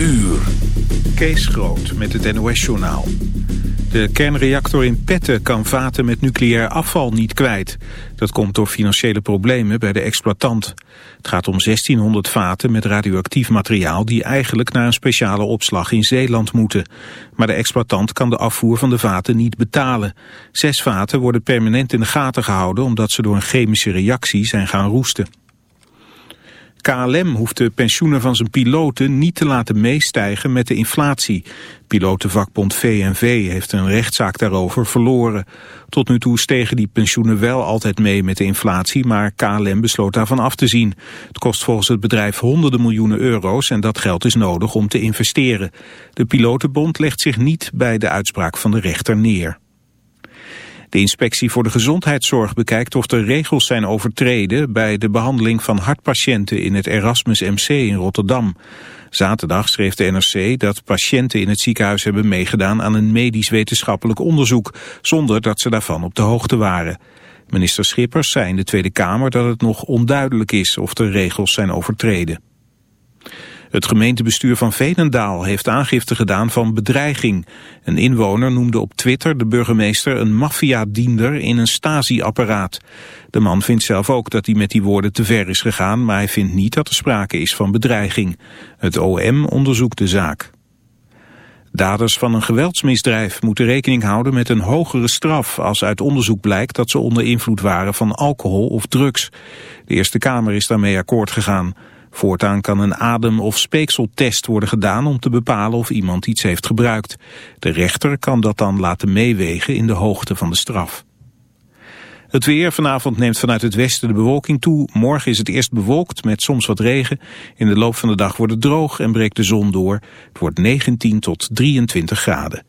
Uur. Kees Groot met het NOS-journaal. De kernreactor in Petten kan vaten met nucleair afval niet kwijt. Dat komt door financiële problemen bij de exploitant. Het gaat om 1600 vaten met radioactief materiaal... die eigenlijk naar een speciale opslag in Zeeland moeten. Maar de exploitant kan de afvoer van de vaten niet betalen. Zes vaten worden permanent in de gaten gehouden... omdat ze door een chemische reactie zijn gaan roesten. KLM hoeft de pensioenen van zijn piloten niet te laten meestijgen met de inflatie. Pilotenvakbond VNV heeft een rechtszaak daarover verloren. Tot nu toe stegen die pensioenen wel altijd mee met de inflatie, maar KLM besloot daarvan af te zien. Het kost volgens het bedrijf honderden miljoenen euro's en dat geld is nodig om te investeren. De pilotenbond legt zich niet bij de uitspraak van de rechter neer. De inspectie voor de gezondheidszorg bekijkt of er regels zijn overtreden bij de behandeling van hartpatiënten in het Erasmus MC in Rotterdam. Zaterdag schreef de NRC dat patiënten in het ziekenhuis hebben meegedaan aan een medisch-wetenschappelijk onderzoek, zonder dat ze daarvan op de hoogte waren. Minister Schippers zei in de Tweede Kamer dat het nog onduidelijk is of de regels zijn overtreden. Het gemeentebestuur van Veenendaal heeft aangifte gedaan van bedreiging. Een inwoner noemde op Twitter de burgemeester een maffiadiender in een stasi-apparaat. De man vindt zelf ook dat hij met die woorden te ver is gegaan, maar hij vindt niet dat er sprake is van bedreiging. Het OM onderzoekt de zaak. Daders van een geweldsmisdrijf moeten rekening houden met een hogere straf als uit onderzoek blijkt dat ze onder invloed waren van alcohol of drugs. De Eerste Kamer is daarmee akkoord gegaan. Voortaan kan een adem- of speekseltest worden gedaan om te bepalen of iemand iets heeft gebruikt. De rechter kan dat dan laten meewegen in de hoogte van de straf. Het weer vanavond neemt vanuit het westen de bewolking toe. Morgen is het eerst bewolkt met soms wat regen. In de loop van de dag wordt het droog en breekt de zon door. Het wordt 19 tot 23 graden.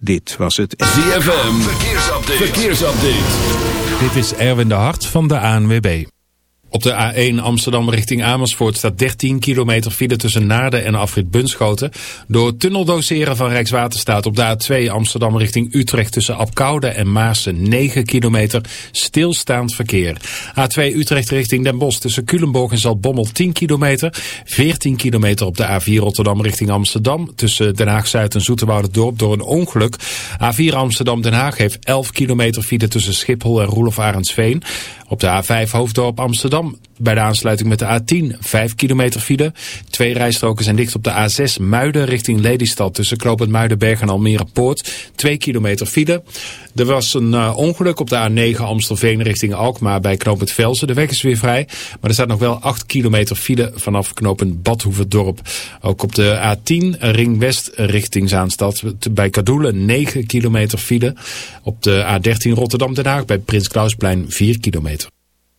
Dit was het ZFM Verkeersupdate. Verkeersupdate. Dit is Erwin de Hart van de ANWB. Op de A1 Amsterdam richting Amersfoort staat 13 kilometer file tussen Naarden en Afrit Bunschoten. Door tunneldoseren van Rijkswaterstaat op de A2 Amsterdam richting Utrecht tussen Apkoude en Maarsen 9 kilometer stilstaand verkeer. A2 Utrecht richting Den Bosch tussen Culemborg en Zaltbommel 10 kilometer. 14 kilometer op de A4 Rotterdam richting Amsterdam tussen Den Haag-Zuid en Dorp door een ongeluk. A4 Amsterdam-Den Haag heeft 11 kilometer file tussen Schiphol en Roelof Arendsveen. Op de A5 Hoofddorp Amsterdam bij de aansluiting met de A10 5 kilometer file. Twee rijstroken zijn dicht op de A6 Muiden richting Lelystad tussen Knopend Muidenberg en Almere Poort. 2 kilometer file. Er was een uh, ongeluk op de A9 Amstelveen richting Alkmaar bij Knopend Velsen. De weg is weer vrij, maar er staat nog wel 8 kilometer file vanaf Knopend Badhoevedorp. Ook op de A10 Ring West richting Zaanstad bij Kadoelen 9 kilometer file. Op de A13 Rotterdam-Den Haag bij Prins Klausplein 4 kilometer.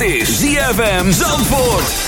is ZFM Zandvoort.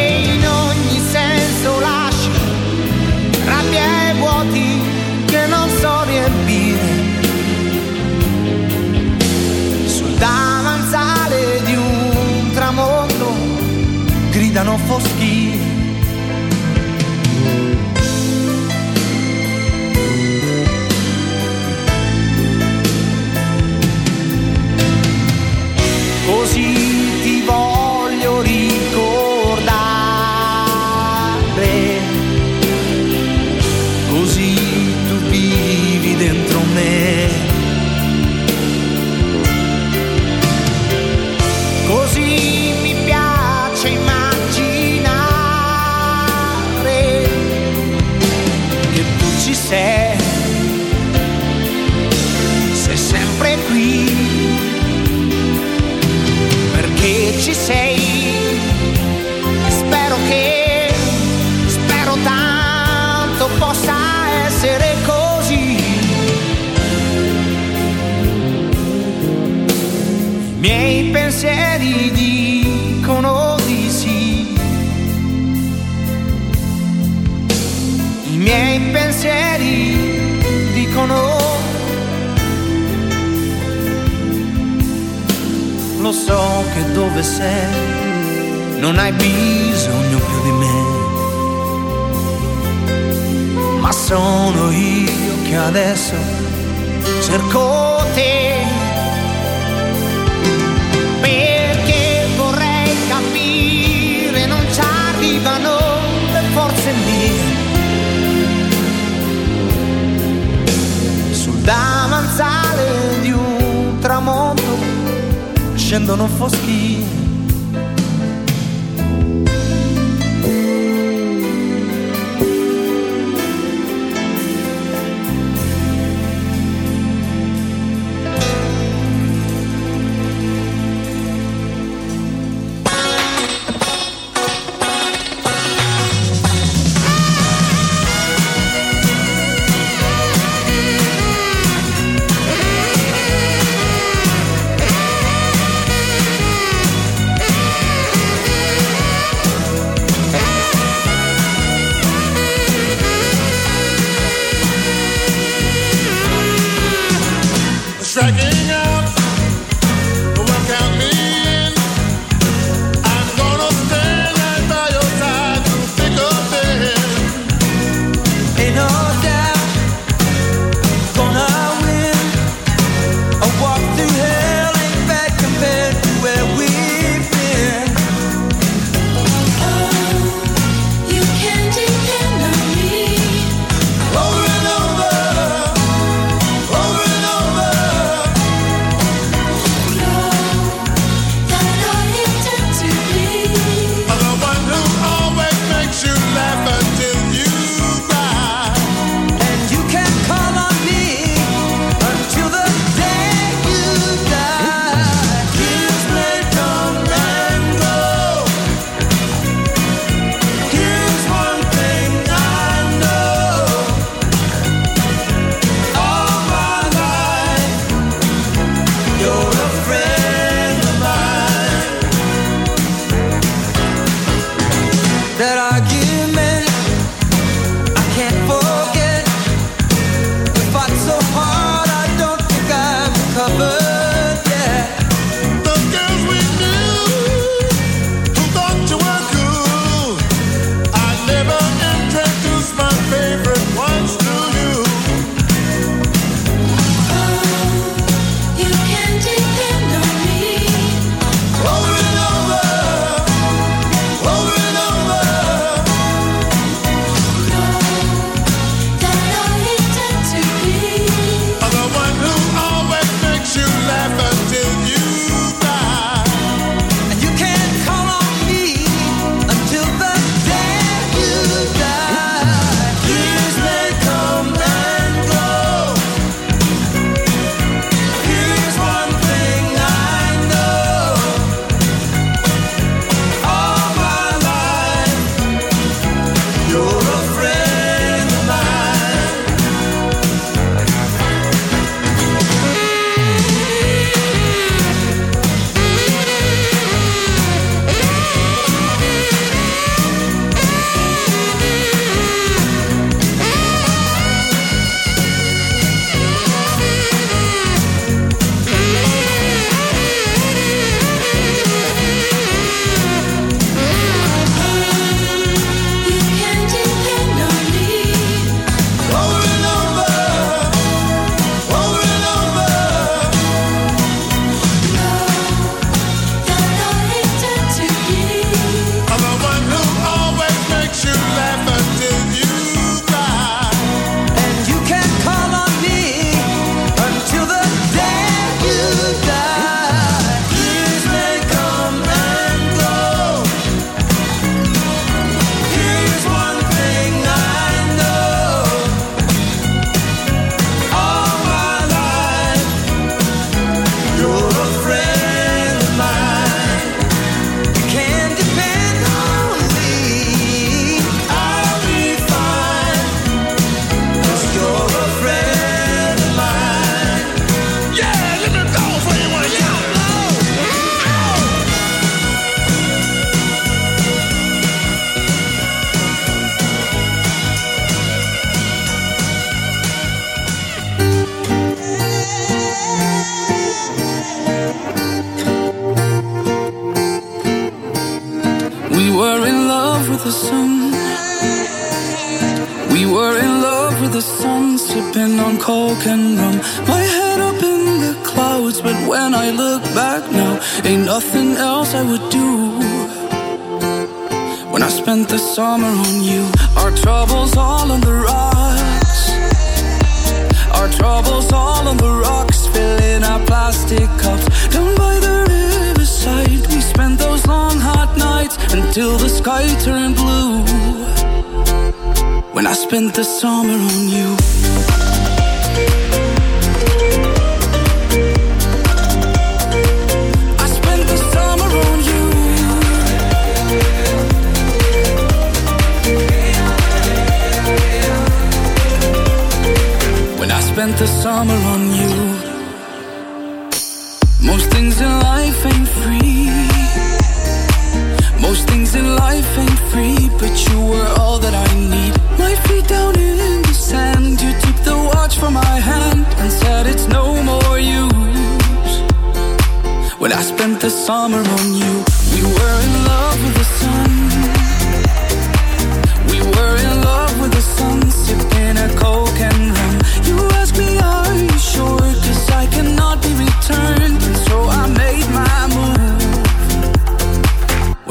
gridano foschie. summer on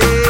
Hey.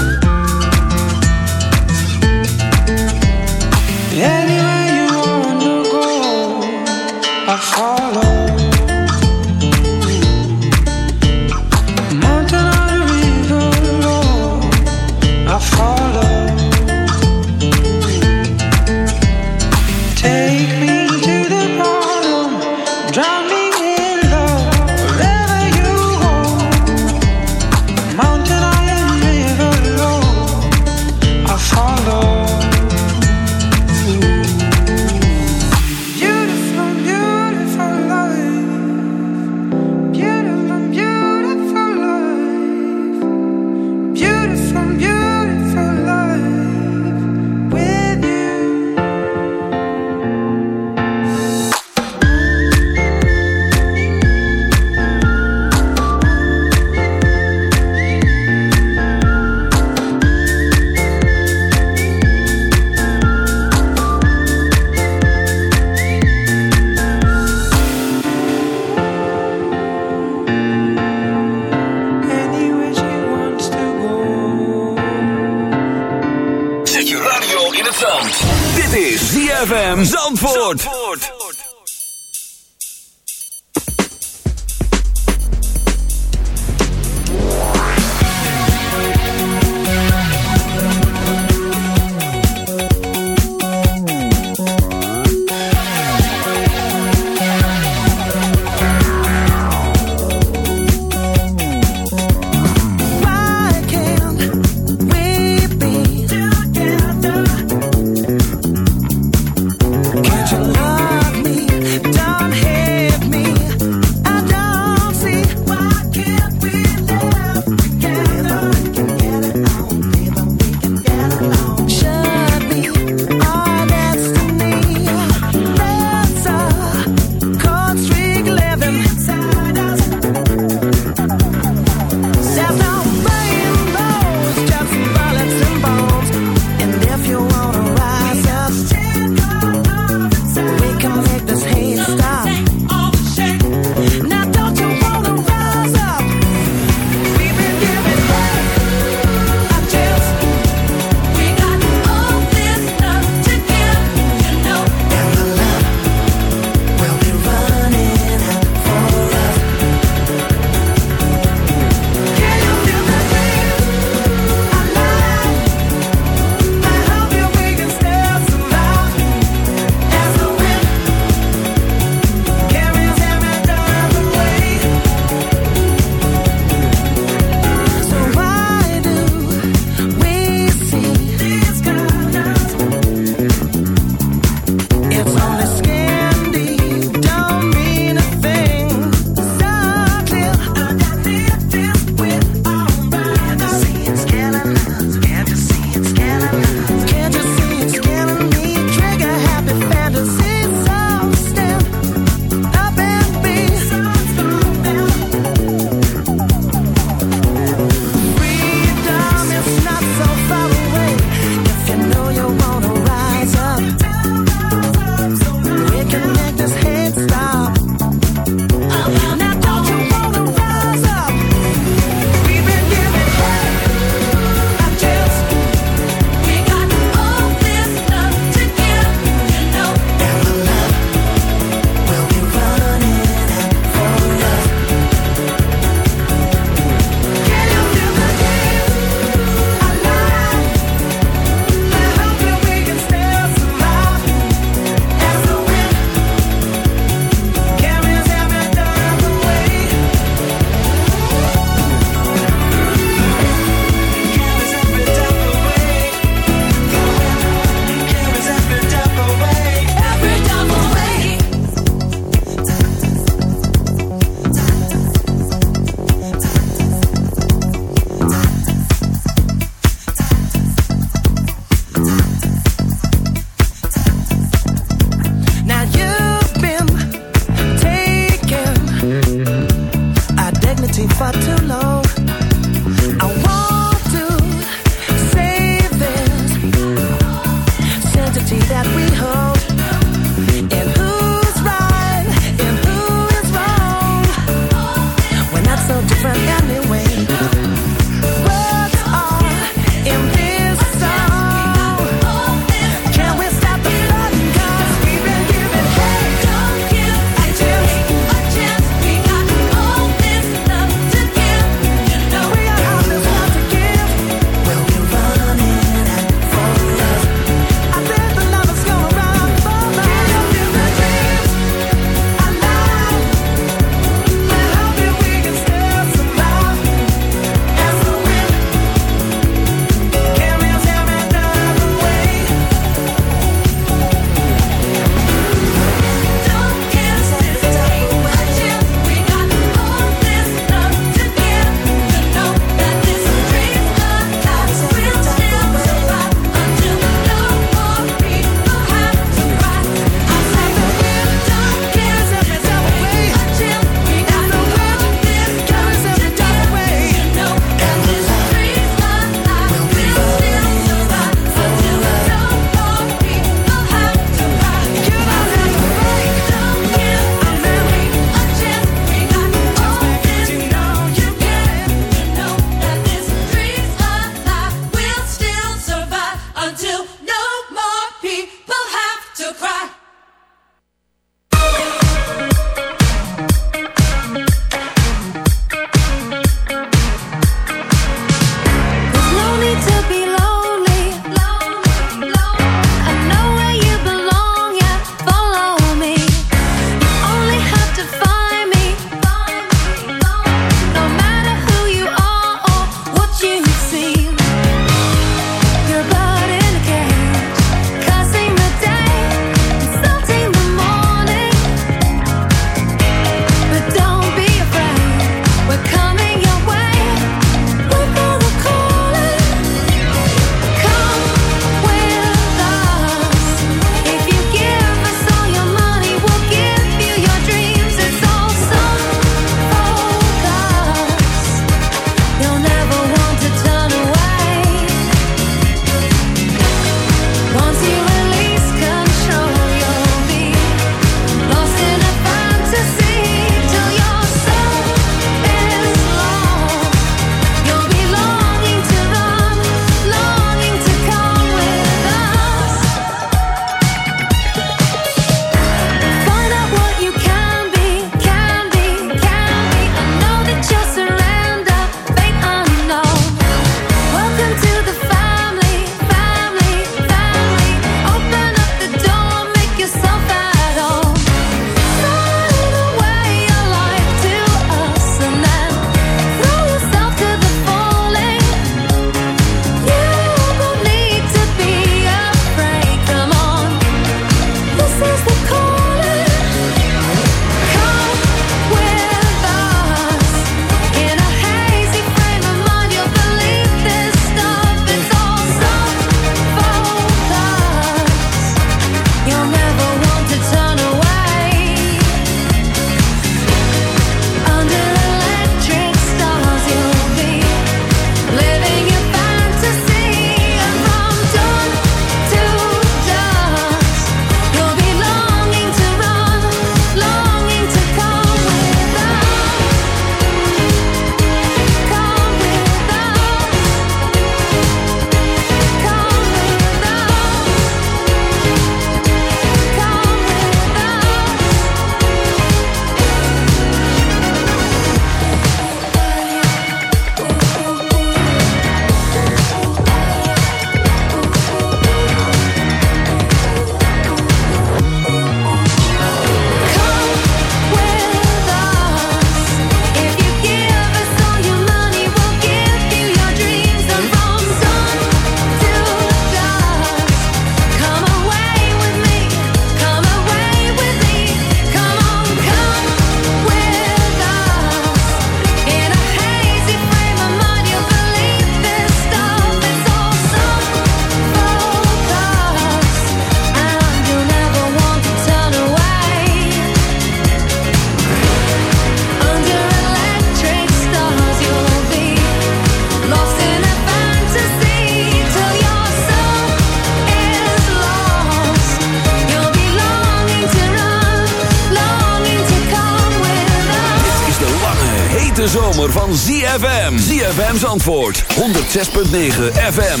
De zomer van ZFM. ZFM's antwoord. 106.9 FM.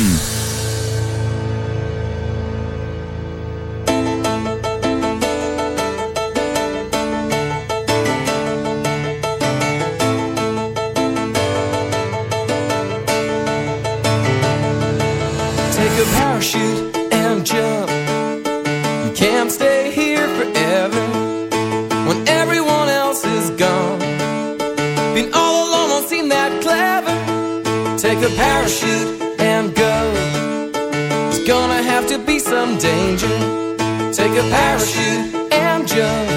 Take a parachute. the parachute and go. It's gonna have to be some danger. Take a parachute and jump.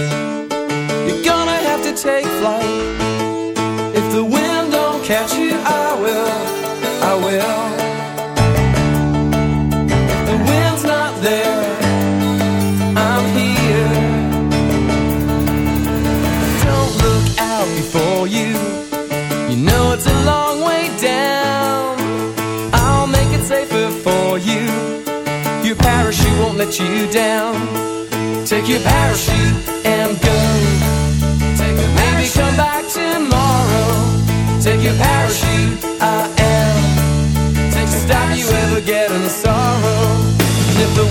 You're gonna have to take flight. let you down. Take your parachute and go. Take a Maybe come back tomorrow. Take your parachute, I am. Takes the stop you ever getting sorrow. And if the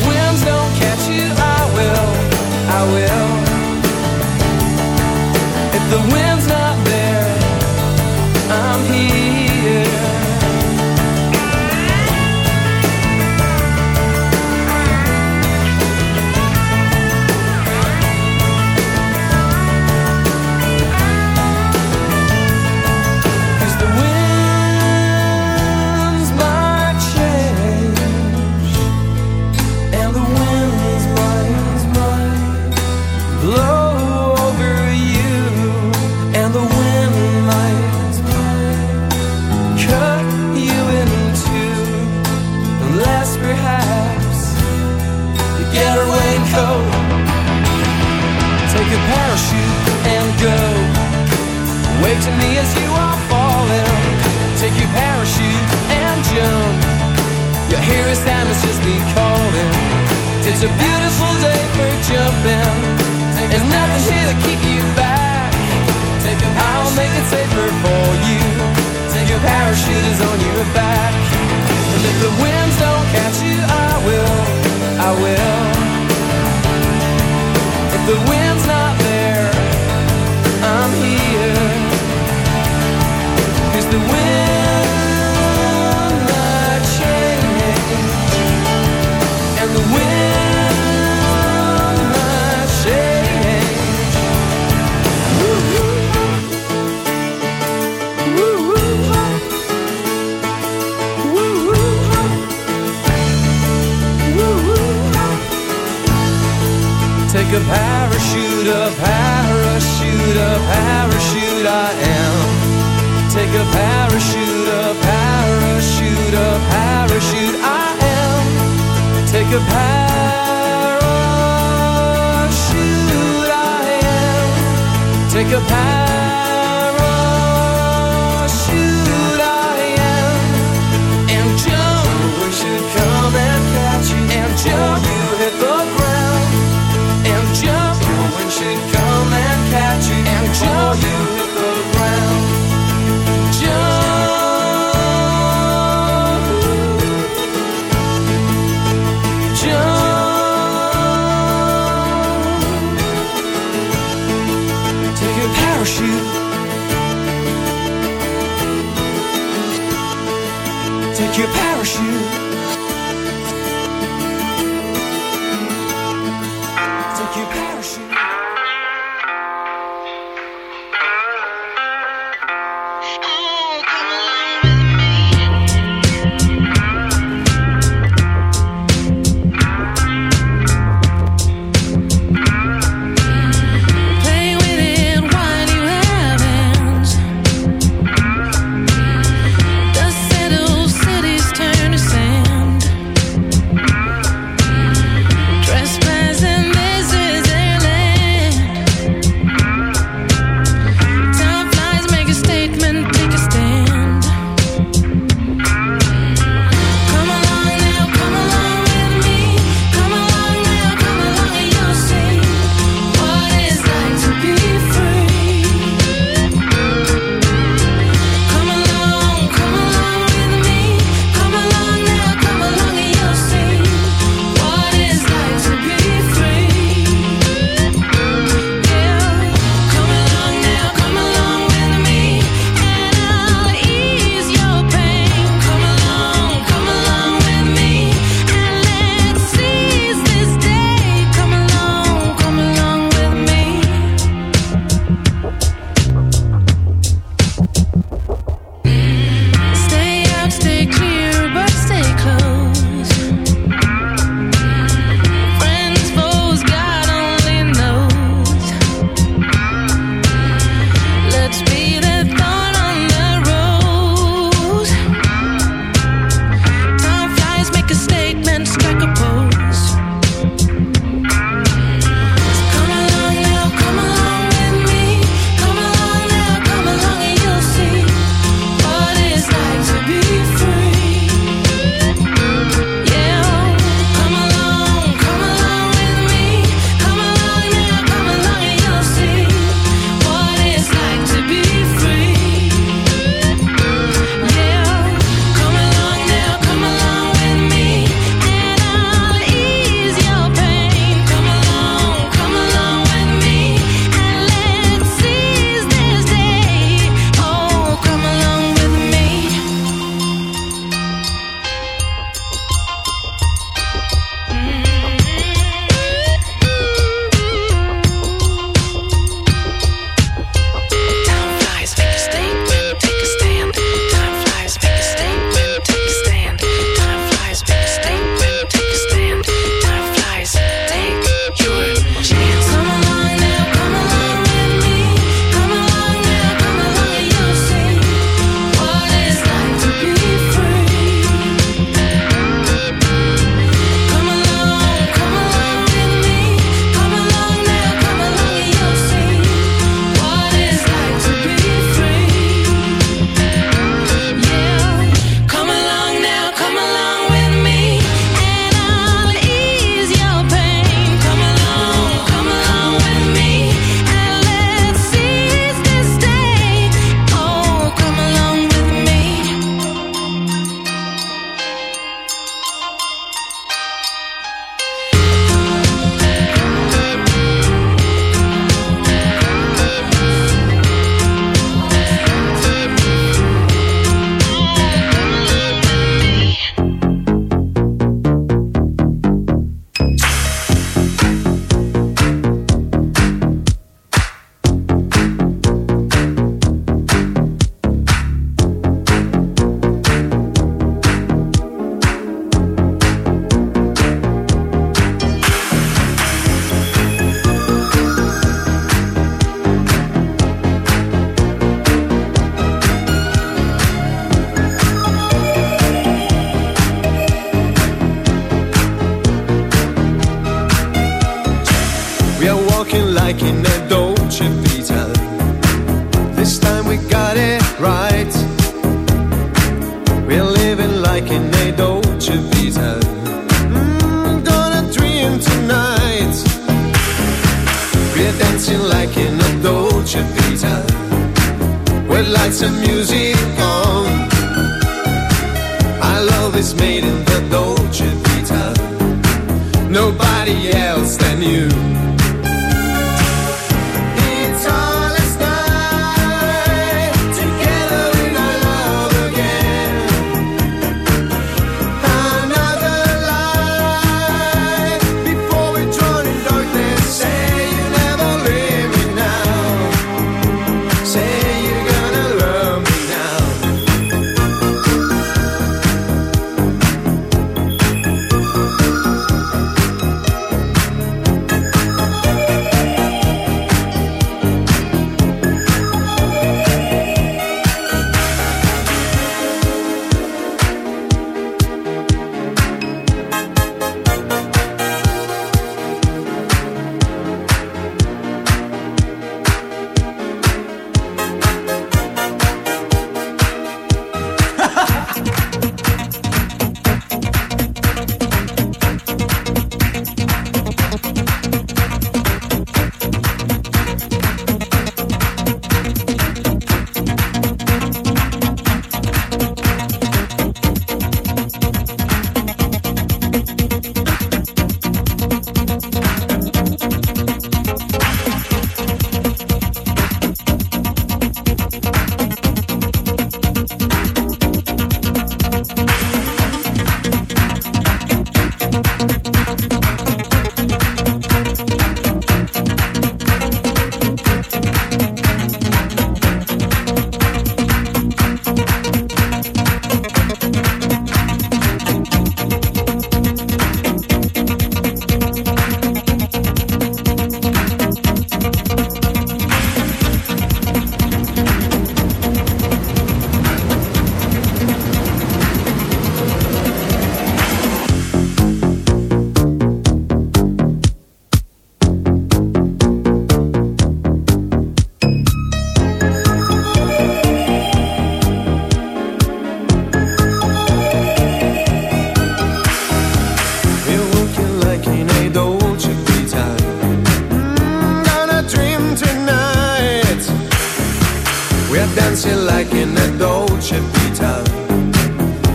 We're dancing like in a Dolce Vita.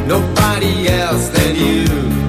Nobody else than you.